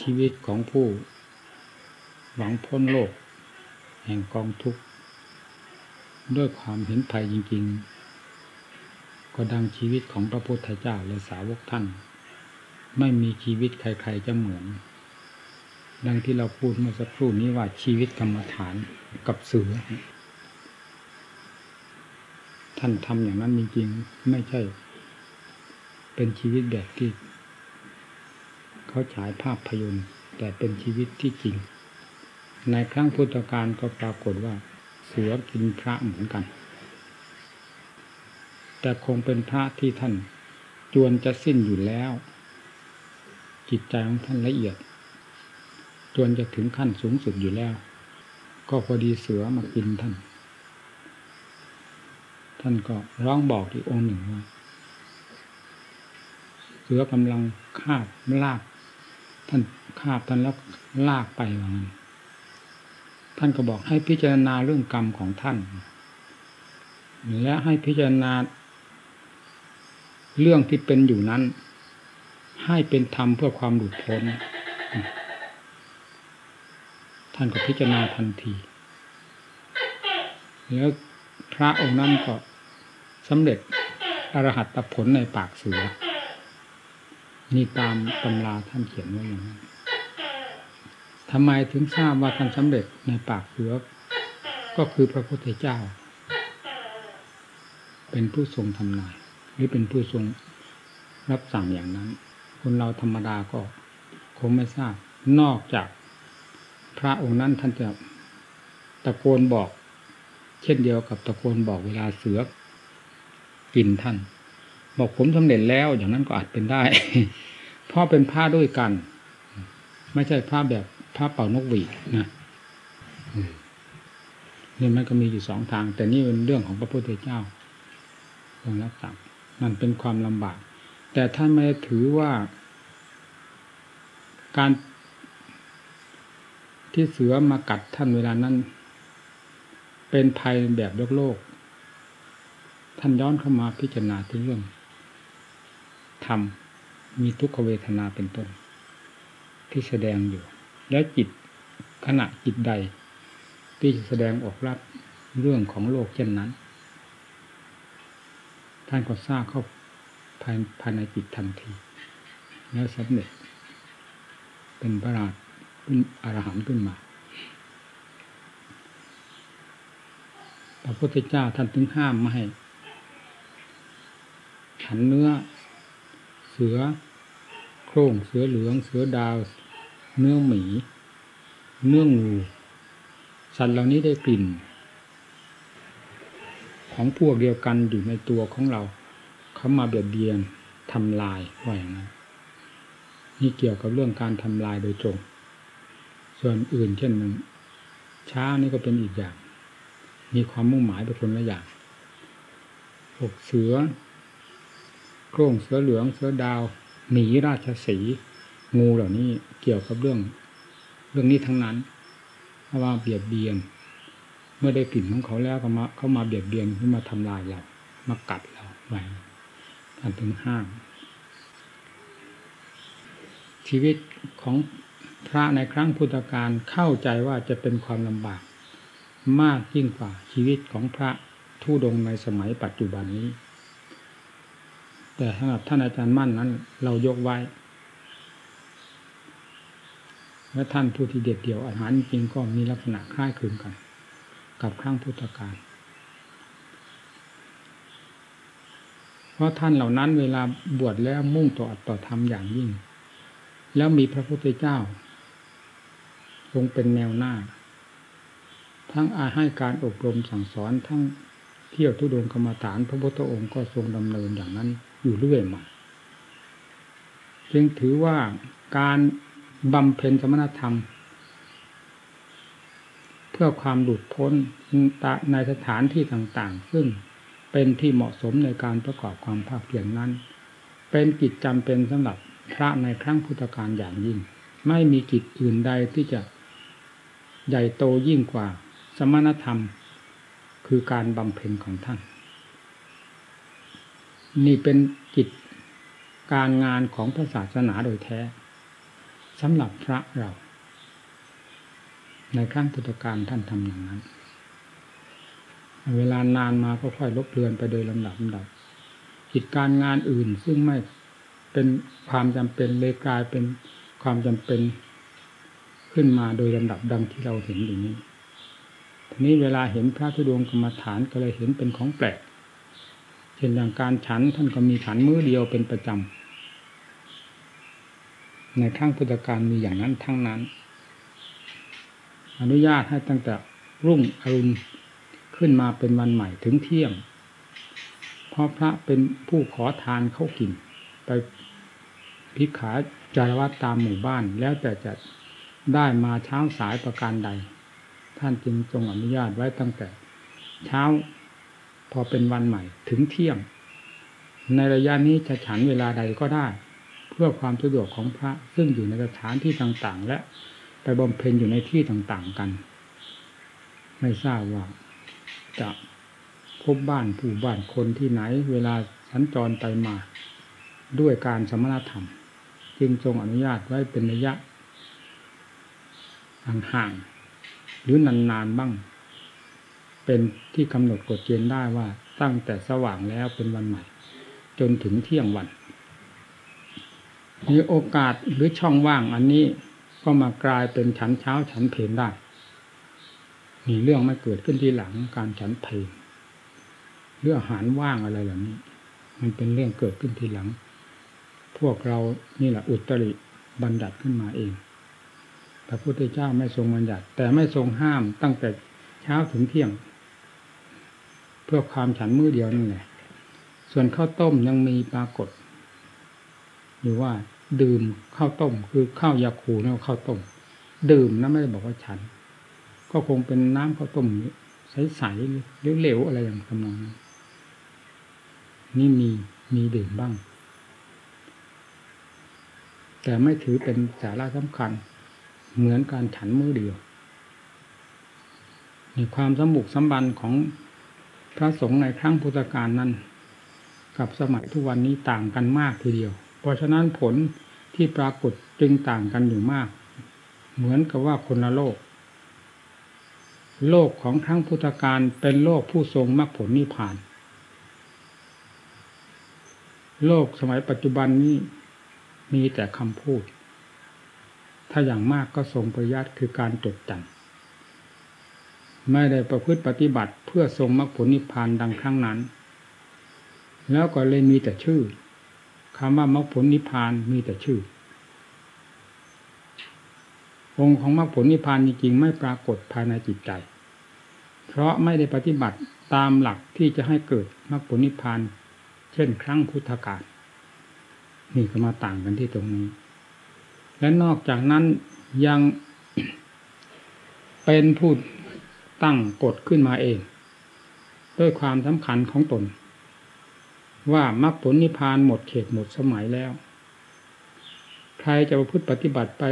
ชีวิตของผู้ หวังพ้นโลก แห่งกองทุกข์ ด้วยความเห็นภัยจริง ๆ ก็ดังชีวิตของพระพุทธเจ้าและสาวกท่าน ไม่มีชีวิตใครๆจะเหมือน ดังที่เราพูดเมื่อสักครู่นี้ว่าชีวิตกรรมฐานกับเสือท่านทำอย่างนั้นจริงๆไม่ใช่ เป็นชีวิตแบบที่ เขาฉายภาพพยนตร์แต่เป็นชีวิตที่จริง ในครั้งพุทธกาลก็ปรากฏว่า เสือกินพระเหมือนกัน แต่คงเป็นพระที่ท่านจวนจะสิ้นอยู่แล้ว จิตใจของท่านละเอียด จวนจะถึงขั้นสูงสุดอยู่แล้ว ก็พอดีเสือมากินท่าน ท่านก็ร้องบอกอีกองค์หนึ่งว่าเสือกำลังคาบลาก ท่านคาบท่านแล้วลากไปว่างั้นท่านก็บอกให้พิจารณาเรื่องกรรมของท่าน และให้พิจารณา เรื่องที่เป็นอยู่นั้น ให้เป็นธรรมเพื่อความหลุดพ้น ท่านก็พิจารณาทันที แล้วพระองค์นั้นก็สำเร็จอรหัตผลในปากเสือ นี่ตามตำราท่านเขียนไว้อย่างนั้นทำไมถึงทราบว่าท่านสำเร็จในปากเสือก็คือพระพุทธเจ้า เป็นผู้ทรงทำนาย หรือเป็นผู้ทรงรับสั่งอย่างนั้น คนเราธรรมดาก็คงไม่ทราบ นอกจากพระองค์นั้นท่านจะตะโกนบอก เช่นเดียวกับตะโกนบอกเวลาเสือกินท่าน บอกผมสำเร็จแล้วอย่างนั้นก็อาจเป็นได้เพราะเป็นผ้าด้วยกัน ไม่ใช่ผ้าแบบผ้าเป่านกหวีดนะนี่มันก็มีอยู่สองทาง แต่นี่เป็นเรื่องของพระพุทธเจ้าทรงรับสั่งมันเป็นความลำบาก แต่ท่านไม่ถือว่า การที่เสือมากัดท่านเวลานั้น เป็นภัยแบบโลกโลก ท่านย้อนเข้ามาพิจารณาถึงเรื่อง ธรรม มีทุกขเวทนาเป็นต้น ที่แสดงอยู่ แล้วจิตขณะจิตใด ที่จะแสดงออกรับเรื่องของโลกเช่นนั้น ท่านก็ทราบเข้าภายภายในจิตทันที แล้วสำเร็จ เป็นพระราชเป็นอรหันต์ขึ้นมาพระพุทธเจ้าท่านถึงห้ามไม่ให้ฉันเนื้อ สือโคร่งเสือเหลือง เสือดาว เนื้อหมี เนื้องูสัตว์เหล่านี้ได้กลิ่น ของพวกเดียวกันอยู่ในตัวของเรา เขามาเบียดเบียนทำลายว่าอย่างนั้นนี่เกี่ยวกับเรื่องการทำลายโดยตรงส่วนอื่นเช่นนั้นช้านี่ก็เป็นอีกอย่าง มีความมุ่งหมายเป็นคนละอย่างพวกเสือ โคร่งเสือเหลืองเสือดาวหมีราชสีงูเหล่านี้เกี่ยวกับเรื่อง เรื่องนี้ทั้งนั้นเพราะว่าเบียดเบียน เมื่อได้กลิ่นของเขาแล้วก็มาเขามาเบียดเบียนขึ้นมาทำลายเรามากัดเราไว้ท่านถึงห้ามชีวิตของพระในครั้งพุทธกาลเข้าใจว่าจะเป็นความลำบาก มากยิ่งกว่าชีวิตของพระทุดงในสมัยปัจจุบันนี้ แต่สำหรับท่านอาจารย์มั่นนั้น เรายกไว้ และท่านผู้ที่เด็ดเดี่ยวอาหารจริงก็มีลักษณะคล้ายคลึงกัน กับครั้งพุทธกาลเพราะท่านเหล่านั้นเวลาบวชแล้วมุ่งต่ออัตต่อธรรมอย่างยิ่ง แล้วมีพระพุทธเจ้า ทรงเป็นแนวหน้า ทั้งอาให้การอบรมสั่งสอนทั้งเที่ยวทุดงกรรมฐานพระพุทธองค์ก็ทรงดำเนินอย่างนั้น อยู่เรื่อยมาจึงถือว่าการบำเพ็ญสมณธรรม เพื่อความหลุดพ้นในสถานที่ต่างๆ ซึ่งเป็นที่เหมาะสมในการประกอบความภาคเพียรนนั้น เป็นกิจจำเป็นสำหรับพระในครั้งพุทธกาลอย่างยิ่ง ไม่มีกิจอื่นใดที่จะใหญ่โตยิ่งกว่าสมณธรรม คือการบำเพ็ญของท่าน นี่เป็นกิจการงานของพระศาสนาโดยแท้สำหรับพระเรา ในครั้งพุทธกาลท่านทำอย่างนั้น เวลานานมาก็ค่อยลบเลือนไปโดยลำดับลำดับกิจการงานอื่นซึ่งไม่เป็นความจำเป็นเลยกลายเป็นความจำเป็นขึ้นมาโดยลำดับดังที่เราเห็นอย่างนี้ทีนี้เวลาเห็นพระธุดงกรรมฐานก็เลยเห็นเป็นของแปลก เช่นอย่างการฉันท่านก็มีฉันมื้อเดียวเป็นประจำในข้างพุทธการมีอย่างนั้นทั้งนั้น อนุญาตให้ตั้งแต่รุ่งอรุณขึ้นมาเป็นวันใหม่ถึงเที่ยงเพราะพระเป็นผู้ขอทานเข้ากิน ไปพิขาจารวัตตามหมู่บ้านแล้วแต่จะได้มาเช้าสายประการใด ท่านจึงทรงอนุญาตไว้ตั้งแต่ เช้า พอเป็นวันใหม่ถึงเที่ยง ในระยะนี้จะฉันเวลาใดก็ได้ เพื่อความสะดวกของพระซึ่งอยู่ในสถานที่ต่างๆ และไปบำเพ็ญอยู่ในที่ต่างๆกัน ไม่ทราบว่าจะพบบ้านผู้บ้านคนที่ไหน เวลาสัญจรไปมาด้วยการสมณธรรม จึงทรงอนุญาตไว้เป็นระยะห่างๆหรือนานๆบ้าง เป็นที่กำหนดกฎเกณฑ์ได้ว่าตั้งแต่สว่างแล้วเป็นวันใหม่ จนถึงเที่ยงวันมีโอกาสหรือช่องว่างอันนี้ก็มากลายเป็นฉันเช้าฉันเพลนได้ มีเรื่องไม่เกิดขึ้นทีหลังการฉันเพลนเรื่องอาหารว่างอะไรเหล่านี้ มันเป็นเรื่องเกิดขึ้นทีหลัง พวกเรานี่แหละอุตริบัญญัติขึ้นมาเองพระพุทธเจ้าไม่ทรงบัญญัติ แต่ไม่ทรงห้ามตั้งแต่เช้าถึงเที่ยง เพื่อความฉันมือเดียวนั่นแหละส่วนข้าวต้มยังมีปรากฏอยู่ว่า ดื่มข้าวต้ม คือข้าวยาคูนะข้าวต้ม ดื่มนะไม่ได้บอกว่าฉัน ก็คงเป็นน้ำข้าวต้มใสๆหรือเหลวอะไรอย่างทำนองนั้นนี่มีมีดื่มบ้าง แต่ไม่ถือเป็นสาระสำคัญ เหมือนการฉันมือเดียวมีความสมบุกสมบันของ พระสงฆ์ในครั้งพุทธกาลนั้น กับสมัยทุกวันนี้ต่างกันมากทีเดียว เพราะฉะนั้นผลที่ปรากฏจึงต่างกันอยู่มาก เหมือนกับว่าคนละโลก โลกของครั้งพุทธกาลเป็นโลกผู้ทรงมรรคผลนิพพาน โลกสมัยปัจจุบันนี้มีแต่คำพูด ถ้าอย่างมากก็ทรงประยัดคือการจดจำ ไม่ได้ประพฤติปฏิบัติเพื่อทรงมรรคผลนิพพานดังครั้งนั้น แล้วก็เลยมีแต่ชื่อคำว่ามรรคผลนิพพานมีแต่ชื่อ องค์ของมรรคผลนิพพานจริงๆไม่ปรากฏภายในจิตใจ เพราะไม่ได้ปฏิบัติตามหลักที่จะให้เกิดมรรคผลนิพพานเช่นครั้งพุทธกาลนี่ก็มาต่างกันที่ตรงนี้ และนอกจากนั้นยังเป็นผู้ ตั้งกฎขึ้นมาเอง ด้วยความสำคัญของตน ว่ามรรคผลนิพพานหมดเขตหมดสมัยแล้ว ใครจะประพฤติปฏิบัติไป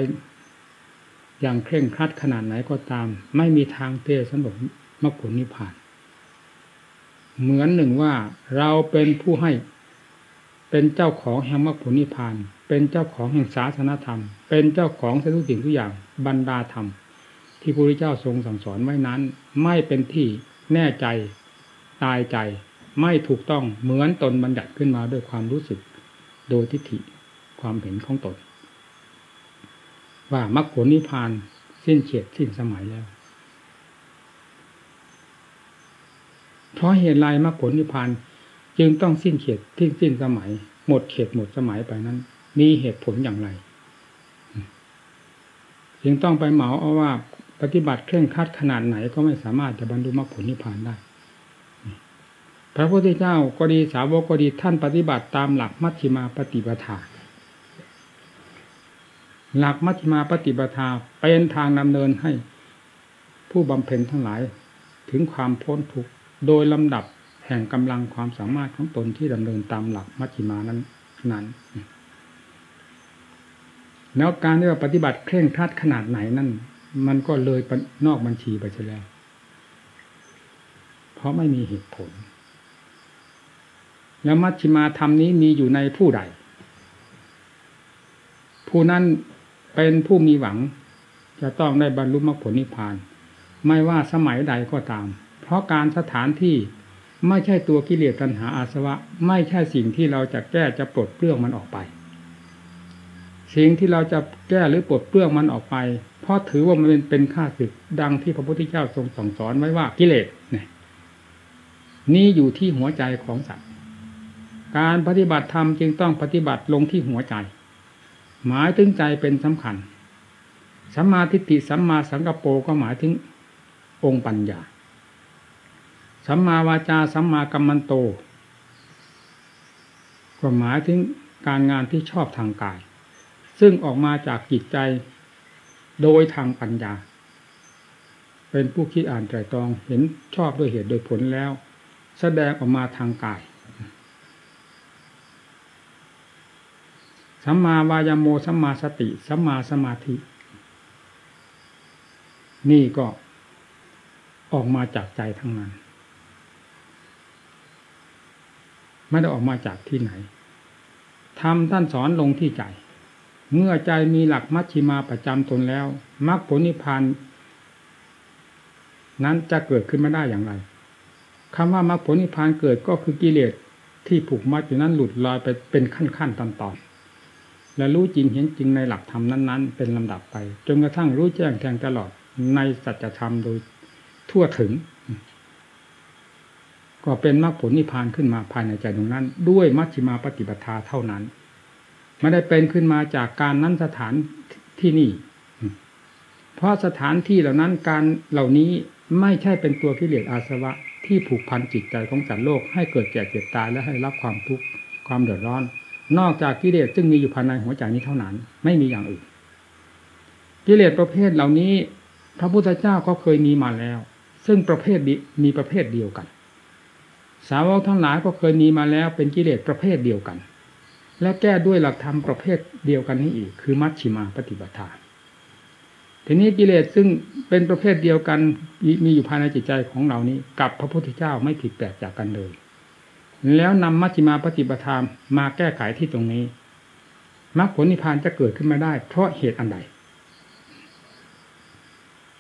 อย่างเคร่งครัดขนาดไหนก็ตาม ไม่มีทางเทสำหรับมรรคผลนิพพาน เหมือนหนึ่งว่าเราเป็นผู้ให้เป็นเจ้าของแห่งมรรคผลนิพพาน เป็นเจ้าของแห่งศาสนธรรม เป็นเจ้าของทุกสิ่งทุกอย่างบรรดาธรรม ที่พระพุทธเจ้าทรงสั่งสอนไว้นั้น ไม่เป็นที่แน่ใจตายใจไม่ถูกต้องเหมือนตนบัญญัติขึ้นมาด้วยความรู้สึก โดยทิฏฐิความเห็นของตน ว่ามรรคผลนิพพานสิ้นเฉียดสิ้นสมัยแล้ว เพราะเหตุไรมรรคผลนิพพานจึงต้องสิ้นเขตทิ้งสิ้นสมัย หมดเขตหมดสมัยไปนั้นมีเหตุผลอย่างไร จึงต้องไปเหมาเอาว่า ปฏิบัติเคร่งคัดขนาดไหนก็ไม่สามารถจะบรรลุมรรคผลนิพพานได้ พระพุทธเจ้าก็ดีสาวกก็ดีท่านปฏิบัติตามหลักมัชฌิมาปฏิปทา หลักมัชฌิมาปฏิปทาเป็นทางดำเนินให้ผู้บำเพ็ญทั้งหลายถึงความพ้นทุกข์โดยลำดับแห่งกำลังความสามารถของตนที่ดำเนินตามหลักมัชฌิมานั้นนั้นแล้วการที่เราปฏิบัติเคร่งครัดขนาดไหนนั่น มันก็เลยนอกบัญชีไปเสียแล้ว เพราะไม่มีเหตุผล แล้วมัชฌิมาธรรมนี้มีอยู่ในผู้ใด ผู้นั้นเป็นผู้มีหวัง จะต้องได้บรรลุมรรคผลนิพพาน ไม่ว่าสมัยใดก็ตาม เพราะการสถานที่ไม่ใช่ตัวกิเลสตัณหาอาสวะ ไม่ใช่สิ่งที่เราจะแก้จะปลดเปลื้องมันออกไป สิ่งที่เราจะแก้หรือปลดเปลื้องมันออกไป เพราะถือว่ามันเป็นข้าศึกดังที่พระพุทธเจ้าทรงสั่งสอนไว้ว่ากิเลสเนี่ยนี่อยู่ที่หัวใจของสัตว์ การปฏิบัติธรรมจึงต้องปฏิบัติลงที่หัวใจ หมายถึงใจเป็นสำคัญสัมมาทิฏฐิสัมมาสังกปรก็หมายถึงองค์ปัญญาสัมมาวาจาสัมมากัมมันโต ก็หมายถึงการงานที่ชอบทางกาย ซึ่งออกมาจากจิตใจ โดยทางปัญญา เป็นผู้คิดอ่านไตรตรองเห็นชอบด้วยเหตุโดยผลแล้ว แสดงออกมาทางกายสัมมาวายโมสัมมาสติสัมมาสมาธิ นี่ก็ออกมาจากใจทั้งนั้นไม่ได้ออกมาจากที่ไหนทำท่านสอนลงที่ใจ เมื่อใจมีหลักมัชชิมาประจำตนแล้วมรรคผลนิพพานนั้นจะเกิดขึ้นไม่ได้อย่างไรคำว่ามรรคผลนิพพานเกิดก็คือกิเลสที่ผูกมัดอยู่นั้นหลุดลอยไปเป็นขั้นขั้นตอนตอนและรู้จริงเห็นจริงในหลักธรรมนั้น ๆ เป็นลำดับไป จนกระทั่งรู้แจ้งแทงตลอดในสัจธรรมโดยทั่วถึง ก็เป็นมรรคผลนิพพานขึ้นมาภายในใจตรงนั้น ด้วยมัชฌิมาปฏิปทาเท่านั้น ไม่ได้เป็นขึ้นมาจากการนั้นสถานที่นี่ เพราะสถานที่เหล่านั้นการเหล่านี้ไม่ใช่เป็นตัวกิเลสอาสวะ ที่ผูกพันจิตใจของสัตว์โลก ให้เกิดแก่เจ็บตายและให้รับความทุกข์ความเดือดร้อน นอกจากกิเลสซึ่งมีอยู่ภายในหัวใจนี้เท่านั้น ไม่มีอย่างอื่น กิเลสประเภทเหล่านี้ พระพุทธเจ้าก็เคยมีมาแล้ว ซึ่งประเภทมีประเภทเดียวกัน สาวกทั้งหลายก็เคยมีมาแล้วเป็นกิเลสประเภทเดียวกัน และแก้ด้วยหลักธรรมประเภทเดียวกันนี้อีก คือมัชชิมาปฏิบัติทีนี้กิเลสซึ่งเป็นประเภทเดียวกันมีอยู่ภายในจิตใจของเรานี้ กับพระพุทธเจ้าไม่ผิดแปลกจากกันเลย แล้วนำมัชฌิมาปฏิปทามาแก้ไขที่ตรงนี้มรรคผลนิพพานจะเกิดขึ้นมาได้ เพราะเหตุอันใด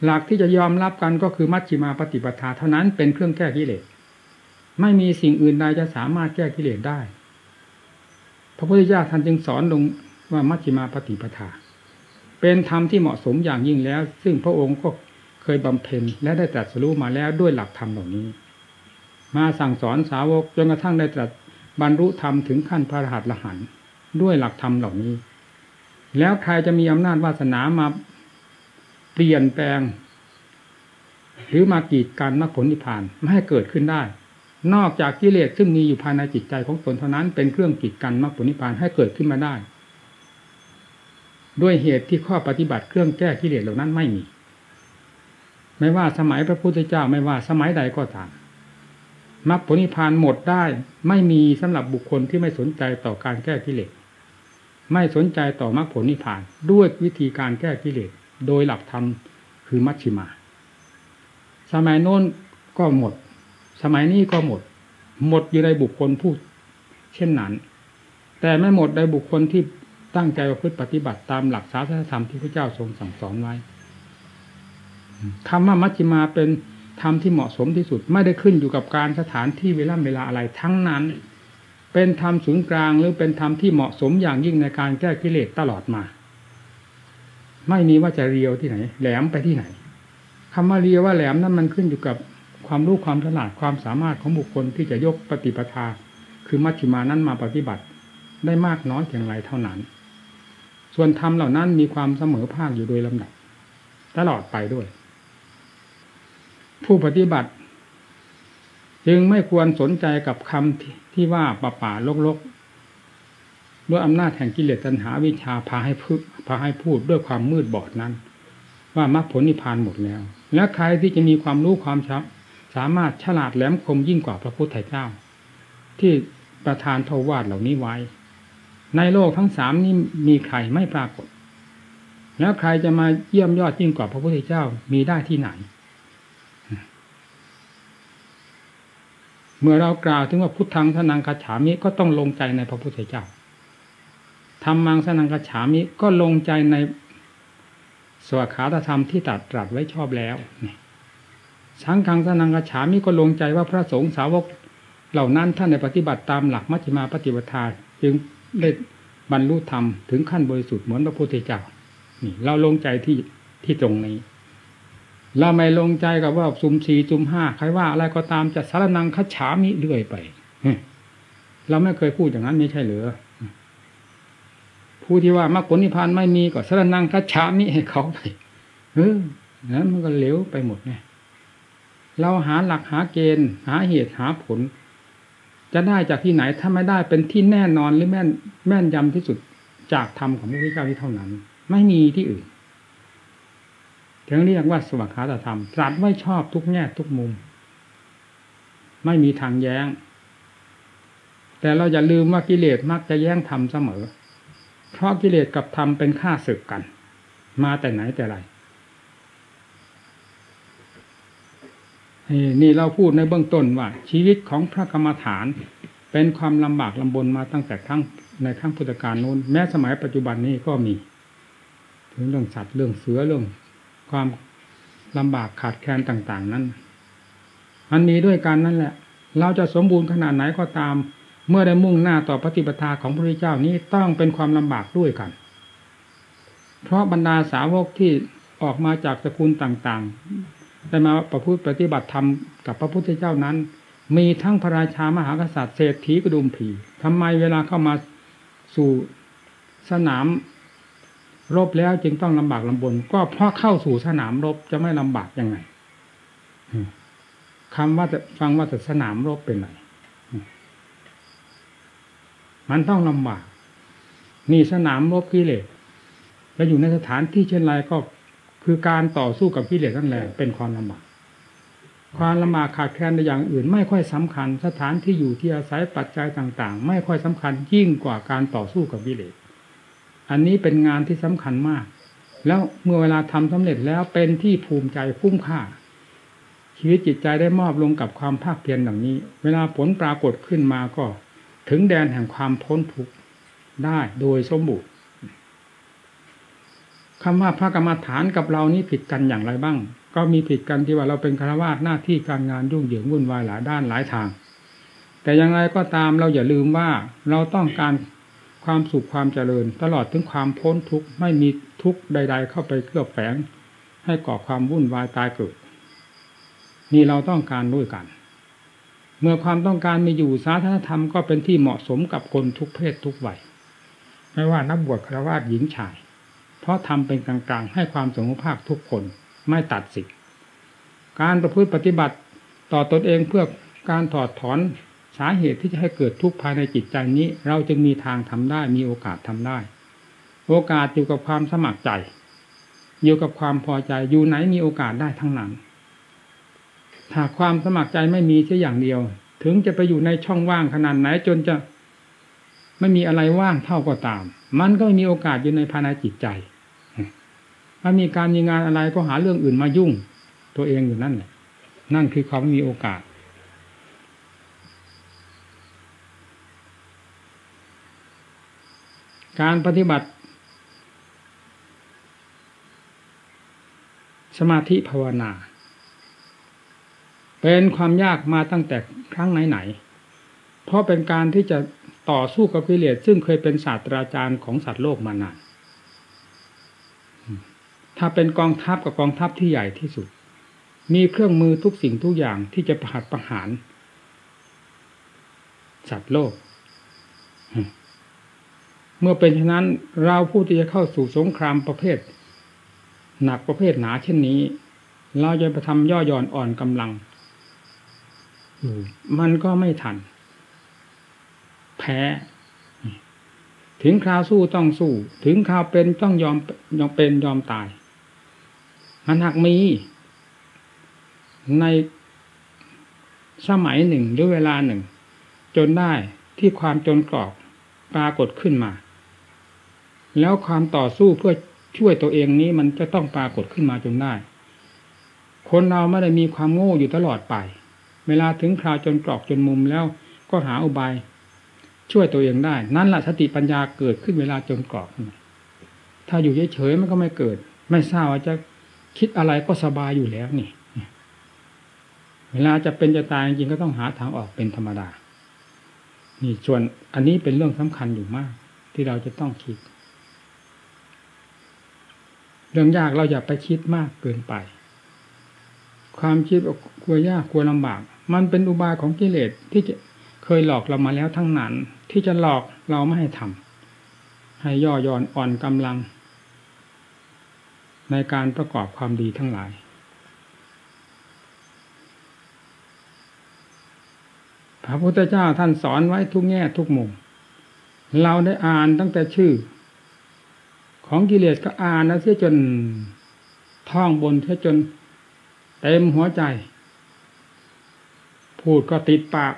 หลักที่จะยอมรับกันก็คือมัชฌิมาปฏิปทาเท่านั้นเป็นเครื่องแก้กิเลส ไม่มีสิ่งอื่นใดจะสามารถแก้กิเลสได้ พระพุทธเจ้าท่านจึงสอนลงว่ามัชฌิมาปฏิปทา เป็นธรรมที่เหมาะสมอย่างยิ่งแล้ว ซึ่งพระองค์ก็เคยบำเพ็ญและได้ตรัสรู้มาแล้วด้วยหลักธรรมเหล่านี้ มาสั่งสอนสาวกจนกระทั่งได้ตรัสบรรลุธรรมถึงขั้นพระรหัสละหันด้วยหลักธรรมเหล่านี้ แล้วใครจะมีอำนาจวาสนามาเปลี่ยนแปลง หรือมากีดกันมรรคผลนิพพานไม่ให้เกิดขึ้นได้ นอกจากกิเลสซึ่งมีอยู่ภายในจิตใจของตนเท่านั้นเป็นเครื่องกีดกันมรรคผลนิพพานให้เกิดขึ้นมาได้ ด้วยเหตุที่ข้อปฏิบัติเครื่องแก้กิเลสเหล่านั้นไม่มี ไม่ว่าสมัยพระพุทธเจ้าไม่ว่าสมัยใดก็ตามมรรคผลนิพพานหมดได้ ไม่มีสำหรับบุคคลที่ไม่สนใจต่อการแก้กิเลสไม่สนใจต่อมรรคผลนิพพานด้วยวิธีการแก้กิเลสโดยหลักธรรมคือมัชชิมา สมัยโน้นก็หมด สมัยนี้ก็หมด หมดอยู่ในบุคคลพูดเช่นนั้น แต่ไม่หมดในบุคคลที่ตั้งใจประพฤติปฏิบัติตามหลักศาสนธรรมที่พระเจ้าทรงสั่งสอนไว้คำว่ามัชฌิมาเป็นธรรมที่เหมาะสมที่สุดไม่ได้ขึ้นอยู่กับการสถานที่เวลาเวลาอะไรทั้งนั้น เป็นธรรมศูนย์กลางหรือเป็นธรรมที่เหมาะสมอย่างยิ่งในการแก้กิเลสตลอดมา ไม่มีว่าจะเรียวที่ไหน แหลมไปที่ไหนคำว่าเรียวว่าแหลมนั้นมันขึ้นอยู่กับ ความรู้ความฉลาดความสามารถของบุคคลที่จะยกปฏิปทา คือมัชฌิมานั้นมาปฏิบัติ ได้มากน้อยเพียงไรเท่านั้น ส่วนธรรมเหล่านั้นมีความเสมอภาคอยู่โดยลำดับ ตลอดไปด้วย ผู้ปฏิบัติ จึงไม่ควรสนใจกับคำที่ว่าป่าป่าลกลกด้วยอำนาจแห่งกิเลสตัณหาวิชาพาให้พูดพาให้พูดด้วยความมืดบอดนั้น ว่ามรรคผลนิพพานหมดแล้ว และใครที่จะมีความรู้ความชับ สามารถฉลาดแหลมคมยิ่งกว่าพระพุทธเจ้า ที่ประทานทวาดเหล่านี้ไว้ ในโลกทั้งสามนี้มีใครไม่ปรากฏ แล้วใครจะมาเยี่ยมยอดยิ่งกว่าพระพุทธเจ้ามีได้ที่ไหน เมื่อเรากล่าวถึงว่าพุทธังสนังคาฉามิก็ต้องลงใจในพระพุทธเจ้าธรรมังสนังคาฉามิก็ลงใจในสวขาตธรรมที่ตัดตรัสไว้ชอบแล้ว สังฆังสนังกระฉามิก็ลงใจว่าพระสงฆ์สาวกเหล่านั้นท่านในปฏิบัติตามหลักมัชฌิมาปฏิปทาจึงได้บรรลุธรรมถึงขั้นบริสุทธิ์เหมือนพระพุทธเจ้านี่ เราลงใจที่ที่ตรงนี้เราไม่ลงใจกับว่าซุมสี่ซุมห้าใครว่าอะไรก็ตามจะสารนังคัจฉามิเรื่อยไปเราไม่เคยพูดอย่างนั้นไม่ใช่เหรือผู้ที่ว่ามรรคผลนิพพานไม่มีก็สารนังคัจฉามิให้เขาไปเออนั้นมันก็เหลวไปหมดเนี่ย เราหาหลักหาเกณฑ์ หาเหตุหาผล จะได้จากที่ไหนถ้าไม่ได้เป็นที่แน่นอนหรือแม่นแม่นยำที่สุดจากธรรมของพระพุทธเจ้าที่เท่านั้น ไม่มีที่อื่นถึงเรียกว่าสวัสดิธรรมตรัสไว้ชอบทุกแง่ทุกมุม ไม่มีทางแย้ง แต่เราอย่าลืมว่ากิเลสมักจะแย้งธรรมเสมอ เพราะกิเลสกับธรรมเป็นข้าศึกกัน มาแต่ไหนแต่ไร นี่เราพูดในเบื้องต้นว่า ชีวิตของพระกรรมฐาน เป็นความลำบากลำบนมาตั้งแต่ทั้งในทั้งพุทธกาลโน้น แม้สมัยปัจจุบันนี้ก็มี ถึงเรื่องสัตว์เรื่องเสือเรื่อง ความลำบากขาดแคลนต่าง ๆ นั้นมันมีด้วยกันนั่นแหละ เราจะสมบูรณ์ขนาดไหนก็ตาม เมื่อได้มุ่งหน้าต่อปฏิปทาของพระพุทธเจ้านี้ต้องเป็นความลำบากด้วยกัน เพราะบรรดาสาวกที่ออกมาจากสกุลต่าง ได้มาประพฤติปฏิบัติธรรมกับพระพุทธเจ้านั้น มีทั้งพระราชามหากษัตริย์เศรษฐีกระดุมผีทำไมเวลาเข้ามาสู่สนามรบแล้วจึงต้องลำบากลำบน ก็เพราะเข้าสู่สนามรบจะไม่ลำบากยังไงคำว่าจะฟังว่าแต่สนามรบเป็นไรมันต้องลำบากนี่สนามรบกิเลสแล้วอยู่ในสถานที่เช่นไรก็ คือการต่อสู้กับกิเลสนั่นแหละเป็นความลำบากความลำบากขาดแคลนในอย่างอื่น ไม่ค่อยสำคัญ สถานที่อยู่ที่อาศัยปัจจัยต่าง ๆ ไม่ค่อยสำคัญยิ่งกว่าการต่อสู้กับกิเลสอันนี้เป็นงานที่สำคัญมาก แล้วเมื่อเวลาทำสำเร็จแล้วเป็นที่ภูมิใจคุ้มค่า ชีวิตจิตใจได้มอบลงกับความภาคเพียรอย่างนี้ เวลาผลปรากฏขึ้นมาก็ ถึงแดนแห่งความพ้นทุกข์ได้โดยสมบูรณ์ คำว่าพระกรรมฐานกับเรานี้ผิดกันอย่างไรบ้าง ก็มีผิดกันที่ว่าเราเป็นฆราวาสหน้าที่การงานยุ่งเหยิงวุ่นวายหลายด้านหลายทาง แต่อย่างไรก็ตามเราอย่าลืมว่าเราต้องการความสุขความเจริญ ตลอดถึงความพ้นทุกข์ไม่มีทุกข์ใด ๆ เข้าไปเคลือบแฝง ให้ก่อความวุ่นวายตายเกิดนี่เราต้องการด้วยกัน เมื่อความต้องการมีอยู่สาธารณธรรมก็เป็นที่เหมาะสมกับคนทุกเพศทุกวัยไม่ว่านักบวชฆราวาสหญิงชาย เพราะทำเป็นกลางๆ ให้ความสมภาคทุกคนไม่ตัดสิทธิการประพฤติปฏิบัติต่อตอนเองเพื่อการถอดถอนสาเหตุที่จะให้เกิดทุกข์ภายในจิตใจนี้ เราจึงมีทางทำได้มีโอกาสทำได้ โอกาสอยู่กับความสมัครใจ อยู่กับความพอใจอยู่ไหนมีโอกาสได้ทั้งนั้นถ้าความสมัครใจไม่มีแค่อย่างเดียว ถึงจะไปอยู่ในช่องว่างขนาดไหนจนจะไม่มีอะไรว่างเท่าก็ตาม มันก็มีโอกาสอยู่ในภายในจิตใจ ถ้ามีการมีงานอะไรก็หาเรื่องอื่นมายุ่ง ตัวเองอยู่นั่นแหละนั่นคือความมีโอกาส การปฏิบัติ สมาธิภาวนา เป็นความยากมาตั้งแต่ครั้งไหนๆเพราะเป็นการที่จะต่อสู้กับกิเลสซึ่งเคยเป็นศาสตราจารย์ของสัตว์โลกมานาน ถ้าเป็นกองทัพกับกองทัพที่ใหญ่ที่สุด มีเครื่องมือทุกสิ่งทุกอย่างที่จะประหัตประหารสัตว์โลก เมื่อเป็นฉะนั้น เราผู้ที่จะเข้าสู่สงครามประเภท หนักประเภทหนาเช่นนี้ เราจะไปทำย่อหย่อนอ่อนกำลังมันก็ไม่ทัน แพ้ ถึงคราวสู้ต้องสู้ ถึงคราวเป็นต้องยอมยอมเป็นยอมตาย มันหากมี ในสมัยหนึ่งหรือเวลาหนึ่ง จนได้ที่ความจนกรอกปรากฏขึ้นมา แล้วความต่อสู้เพื่อช่วยตัวเองนี้มันจะต้องปรากฏขึ้นมาจนได้ คนเราไม่ได้มีความโง่อยู่ตลอดไป เวลาถึงคราวจนกรอกจนมุมแล้วก็หาอุบายช่วยตัวเองได้ นั่นแหละสติปัญญาเกิดขึ้นเวลาจนกรอกถ้าอยู่เฉยๆมันก็ไม่เกิด ไม่ทราบว่าจะ คิดอะไรก็สบายอยู่แล้วนี่ เวลาจะเป็นจะตายจริงๆก็ต้องหาทางออกเป็นธรรมดา นี่ส่วนอันนี้เป็นเรื่องสำคัญอยู่มาก ที่เราจะต้องคิด เรื่องยากเราอย่าไปคิดมากเกินไป ความคิดกลัวยากกลัวลำบาก มันเป็นอุบายของกิเลสที่จะเคยหลอกเรามาแล้วทั้งนั้น ที่จะหลอกเราไม่ให้ทำให้ย่อย่อนอ่อนกำลัง ในการประกอบความดีทั้งหลาย พระพุทธเจ้าท่านสอนไว้ทุกแง่ทุกมุม เราได้อ่านตั้งแต่ชื่อ ของกิเลสก็อ่านนะเสียจนท่องบนเสียจนเต็มหัวใจ พูดก็ติดปาก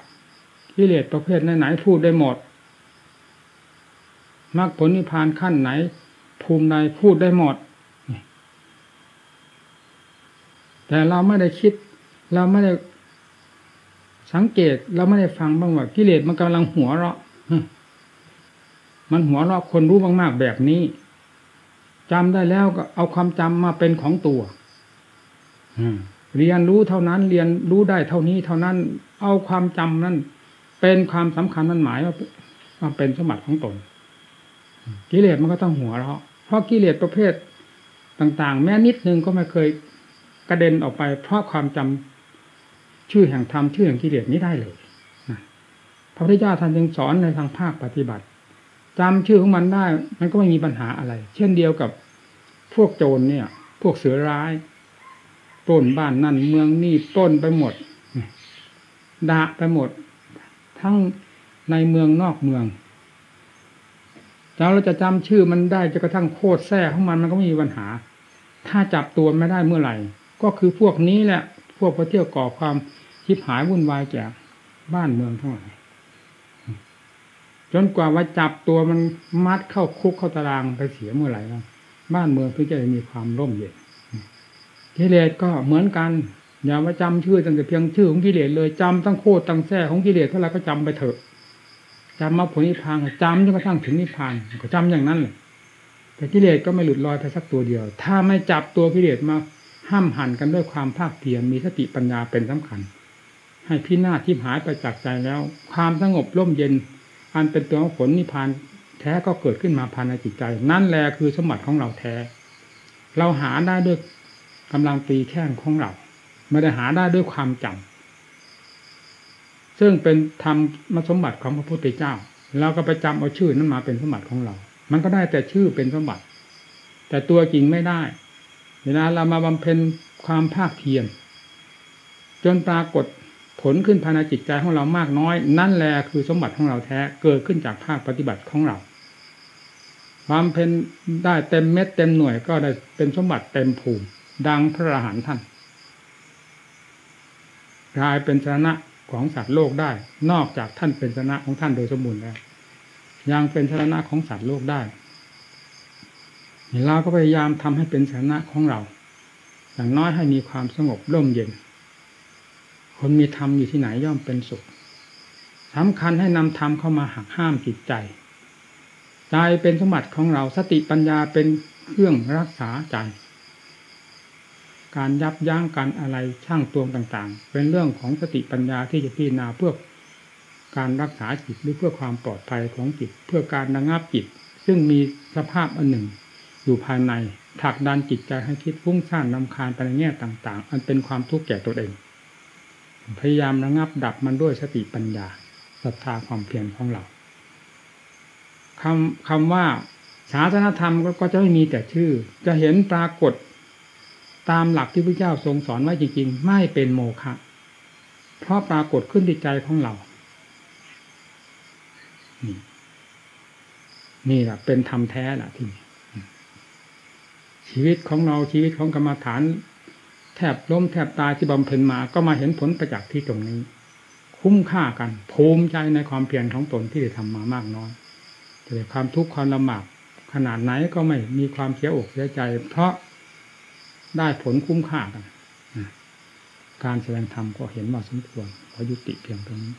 กิเลสประเภทไหนๆพูดได้หมดมรรคผลนิพพานขั้นไหน ภูมิใดพูดได้หมด แต่เราไม่ได้คิด เราไม่ได้สังเกตเราไม่ได้ฟังบ้างว่ากิเลสมันกำลังหัวเราะมันหัวเราะคนรู้มากๆแบบนี้จำได้แล้วก็เอาความจำมาเป็นของตัวเรียนรู้เท่านั้น เรียนรู้ได้เท่านี้ เท่านั้น เอาความจำนั้น เป็นความสำคัญมันหมายว่าว่าเป็นสมบัติของตน กิเลสมันก็ต้องหัวเราะเพราะกิเลสประเภทต่าง ๆ แม้นิดนึงก็ไม่เคย กระเด็นออกไปเพราะความจำชื่อแห่งธรรมชื่อแห่งกิเลสนี้ได้เลยพระพุทธเจ้าท่านจึงสอนในทางภาคปฏิบัติจำชื่อของมันได้ มันก็ไม่มีปัญหาอะไร เช่นเดียวกับพวกโจรเนี่ย พวกเสือร้ายปล้นบ้านนั่นเมืองนี่ปล้นไปหมดด่าไปหมด ทั้งในเมืองนอกเมืองแล้วเราจะจำชื่อมันได้จะกระทั่งโคตรแท้ของมันมันก็ไม่มีปัญหา ถ้าจับตัวไม่ได้เมื่อไหร่ ก็คือพวกนี้แหละ พวกพระเที่ยวก่อความชิบหายวุ่นวายแก่บ้านเมืองทั้งหลายจนกว่าว่าจับตัวมันมัดเข้าคุกเข้าตารางไปเสียเมื่อไหร่แล้วบ้านเมืองเพื่อจะมีความร่มเย็นกิเลสก็เหมือนกันอย่ามาจำชื่อตั้งแต่เพียงชื่อของกิเลสเลยจำตั้งโคตรตั้งแท้ของกิเลสเท่าไรก็จำไปเถอะจำมาผลนิพพานจำจนกระทั่งถึงนิพพานก็จำอย่างนั้นเลยแต่กิเลสก็ไม่หลุดลอยไปสักตัวเดียว ถ้าไม่จับตัวกิเลสมา ห้ามหันกันด้วยความภาคเพียรมีสติปัญญาเป็นสำคัญ ให้พินาศที่หายไปจากใจแล้ว ความสงบร่มเย็น อันเป็นตัวผลนิพพานแท้ก็เกิดขึ้นมาภายในจิตใจ นั่นแหละคือสมบัติของเราแท้ เราหาได้ด้วยกำลังตีแข้งของเราไม่ได้หาได้ด้วยความจำซึ่งเป็นธรรมสมบัติของพระพุทธเจ้าเราก็ไปจำเอาชื่อนั้นมาเป็นสมบัติของเรา มันก็ได้แต่ชื่อเป็นสมบัติ แต่ตัวจริงไม่ได้ เวลาเรามาบำเพ็ญความภาคเพียรจนปรากฏผลขึ้นภายในจิตใจของเรามากน้อย นั่นแหละคือสมบัติของเราแท้เกิดขึ้นจากภาคปฏิบัติของเรา ความเพ็ญได้เต็มเม็ดเต็มหน่วยก็ได้เป็นสมบัติเต็มภูมิ ดังพระอรหันต์ท่านกลายเป็นชนะของสัตว์โลกได้ นอกจากท่านเป็นชนะของท่านโดยสมบูรณ์แล้วยังเป็นชนะของสัตว์โลกได้ เราก็พยายามทำให้เป็นชนะของเรา อย่างน้อยให้มีความสงบร่มเย็น คนมีธรรมอยู่ที่ไหนย่อมเป็นสุขสำคัญให้นำธรรมเข้ามาหักห้ามจิตใจใจเป็นสมบัติของเราสติปัญญาเป็นเครื่องรักษาใจ การยับยั้งการอะไรช่างตวงต่างๆ เป็นเรื่องของสติปัญญาที่จะพิจารณาเพื่อการรักษาจิตหรือเพื่อความปลอดภัยของจิต เพื่อการระงับจิต ซึ่งมีสภาพอันหนึ่ง อยู่ภายในถักดันจิตใจให้คิดฟุ้งซ่านลำคาญไปในแง่ต่างๆ อันเป็นความทุกข์แก่ตนเอง พยายามระงับดับมันด้วยสติปัญญาศรัทธาความเพียรของเราคำคำว่าศาสนธรรมก็จะไม่มีแต่ชื่อ จะเห็นปรากฏตามหลักที่พระเจ้าทรงสอนไว้จริงๆ ไม่เป็นโมฆะเพราะปรากฏขึ้นในใจของเรา นี่นี่แหละเป็นธรรมแท้แหละที่ ชีวิตของเราชีวิตของกรรมฐาน แทบล้มแทบตายที่บำเพ็ญมา ก็มาเห็นผลประจักษ์ที่ตรงนี้ คุ้มค่ากันภูมิใจในความเพียรของตนที่ได้ทำมามากน้อยแต่ความทุกข์ความลำบากขนาดไหนก็ไม่มีความเสียอกเสียใจ เพราะได้ผลคุ้มค่ากัน การแสดงธรรมก็เห็นว่าสมควรขอยุติเพียงตรงนี้